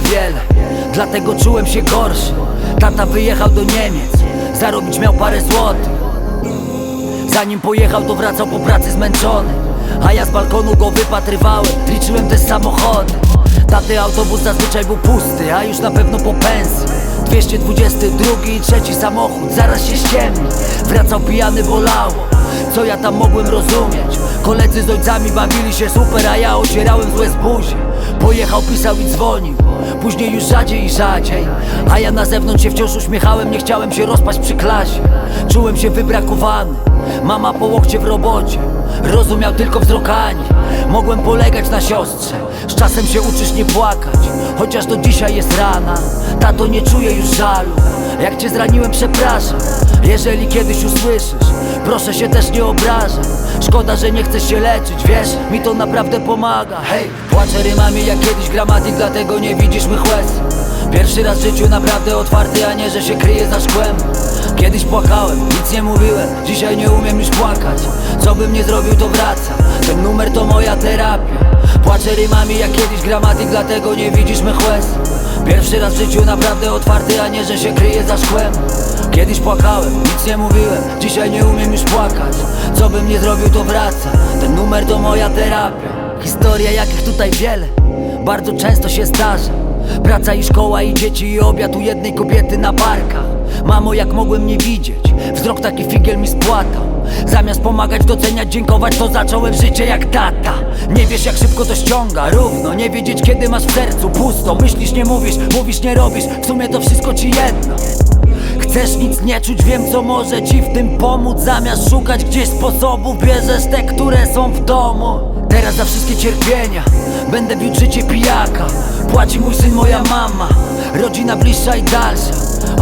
wiele Dlatego czułem się gorszy. Tata wyjechał do Niemiec Zarobić miał parę złotych. Zanim pojechał to wracał po pracy zmęczony A ja z balkonu go wypatrywałem. Liczyłem też samochody. Taty autobus zazwyczaj był pusty A już na pewno po pensji. 222 i trzeci samochód Zaraz się ściemni. Wracał pijany bolało. Co ja tam mogłem rozumieć Koledzy z ojcami bawili się super A ja ocierałem złe z buzi Pojechał, pisał i dzwonił. Później już rzadziej i rzadziej. A ja na zewnątrz się wciąż uśmiechałem Nie chciałem się rozpaść przy klasie. Czułem się wybrakowany. Mama po łokcie w robocie Rozumiał tylko wzrokanie Mogłem polegać na siostrze. Z czasem się uczysz nie płakać. Chociaż do dzisiaj jest rana. Tato nie czuję już żalu. Jak cię zraniłem przepraszam. Jeżeli kiedyś usłyszysz Proszę się też nie obrażaj. Szkoda, że nie chcesz się leczyć Wiesz, mi to naprawdę pomaga. Hej, płaczę rymami jak kiedyś gramatyk Dlatego nie widzisz mych łez. Pierwszy raz w życiu naprawdę otwarty A nie, że się kryje za szkłem. Kiedyś płakałem, nic nie mówiłem Dzisiaj nie umiem już płakać bym nie zrobił to wraca. Ten numer to moja terapia. Płaczę rymami jak kiedyś gramatyk Dlatego nie widzisz mych łez. Pierwszy raz w życiu naprawdę otwarty A nie, że się kryje za szkłem. Kiedyś płakałem, nic nie mówiłem Dzisiaj nie umiem już płakać. Co bym nie zrobił to wraca. Ten numer to moja terapia. Historia jakich tutaj wiele Bardzo często się zdarza Praca i szkoła i dzieci i obiad u jednej kobiety na barkach. Mamo jak mogłem nie widzieć Wzrok taki figiel mi spłatał Zamiast pomagać, doceniać, dziękować To zacząłem życie jak tata. Nie wiesz jak szybko to ściąga Równo, nie wiedzieć kiedy masz w sercu pusto. Myślisz, nie mówisz, mówisz, nie robisz. W sumie to wszystko ci jedno Chcesz nic nie czuć, wiem co może ci w tym pomóc. Zamiast szukać gdzieś sposobów Bierzesz te, które są w domu. Teraz za wszystkie cierpienia Będę bił życie pijaka. Płaci mój syn, moja mama Rodzina bliższa i dalsza.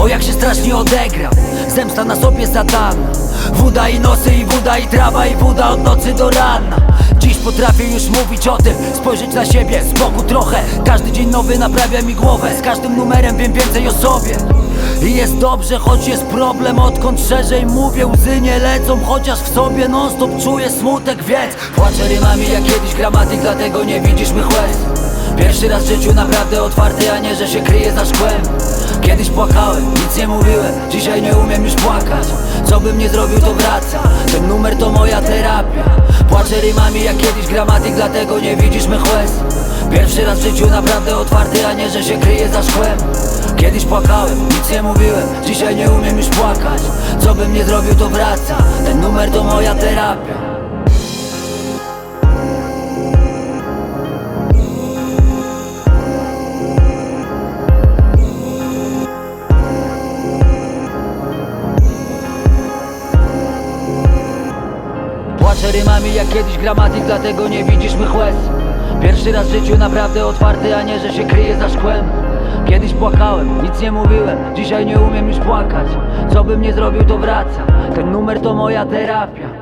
O jak się strasznie odegrał Zemsta na sobie zadana Woda i nosy i woda i trawa i woda od nocy do rana. Dziś potrafię już mówić o tym Spojrzeć na siebie z boku trochę. Każdy dzień nowy naprawia mi głowę Z każdym numerem wiem więcej o sobie i jest dobrze, choć jest problem Odkąd szerzej mówię, łzy nie lecą Chociaż w sobie non stop czuję smutek Więc płaczę rymami jak kiedyś gramatyk Dlatego nie widzisz mych łez. Pierwszy raz w życiu naprawdę otwarty A nie, że się kryje za szkłem. Kiedyś płakałem, nic nie mówiłem Dzisiaj nie umiem już płakać. Co bym nie zrobił to wraca. Ten numer to moja terapia. Płaczę rymami jak kiedyś gramatyk Dlatego nie widzisz mych łez. Pierwszy raz w życiu naprawdę otwarty A nie, że się kryje za szkłem Kiedyś płakałem, nic nie mówiłem Dzisiaj nie umiem już płakać. Co bym nie zrobił to wraca Ten numer to moja terapia. Płaczę rymami jak kiedyś gramatyk Dlatego nie widzisz mych łez. Pierwszy raz w życiu naprawdę otwarty A nie, że się kryje za szkłem. Kiedyś płakałem, nic nie mówiłem Dzisiaj nie umiem już płakać. Co bym nie zrobił to wraca Ten numer to moja terapia